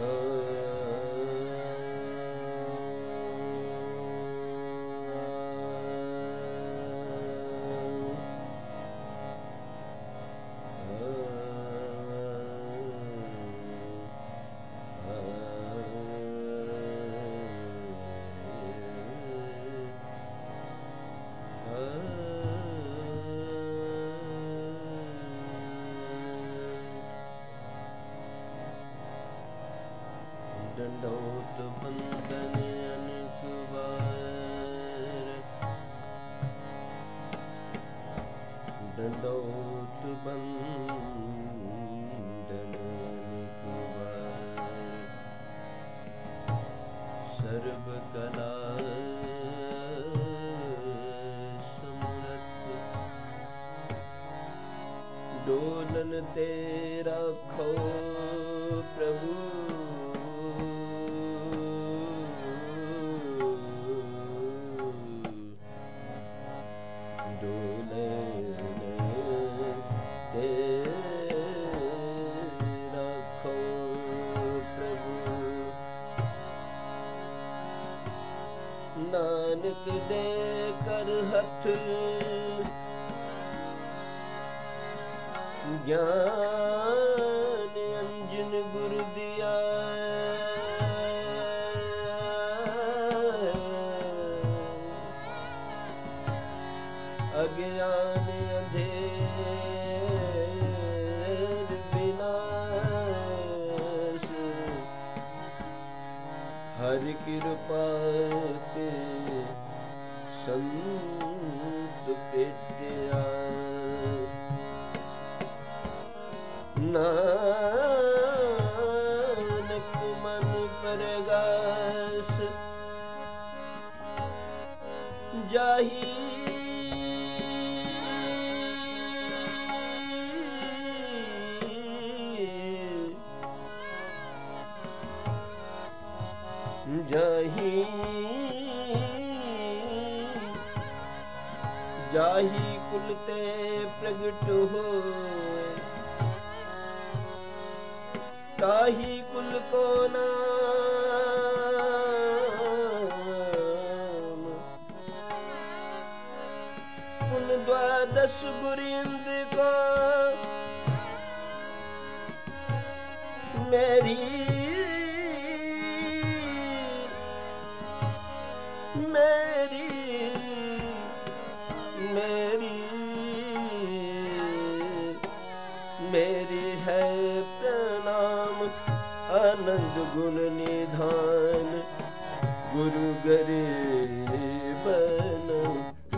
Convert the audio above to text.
Oh. ਡੰਡੋਤ ਬੰਦਨ ਅਨਕਵਾਰ ਡੰਡੋਤ ਬੰਦਨ ਅਨਕਵਾਰ ਸਰਬ ਕਲਾ ਡੋਲਨ ਤੇ ਰੱਖੋ ਪ੍ਰਭੂ ਦੇ ਕਰ ਹੱਥ। ਗਿਆਨ ਅੰਜਨ ਗੁਰ ਦਿਆ। ਅਗਿਆਨ ਅੰਧੇਰ ਬਿਨਾਸ਼ ਹਰਿ ਕਿਰਪਾ ਤੇ ਸੰਤ ਪੇਟਿਆ ਨਾਨਕ ਮਨ ਪਰਗਾਸ ਜਾਹੀ। ਜਾਹੀ। ਜਾਹੀ ਕੁਲ ਤੇ ਪ੍ਰਗਟ ਹੋਏ। ਤਾਹੀ ਕੁਲ ਕੋ ਨਾਮ। ਕੁਲ ਦਵਾਦਸ ਗੁਰਿੰਦ ਕੋ। ਮੇਰੀ ਮੇਰੀ ਮੇਰੀ ਮੇਰੀ ਹੈ ਪ੍ਰਣਾਮ ਆਨੰਦ ਗੁਣ ਨਿਧਾਨ ਗੁਰੂ ਗਰੇ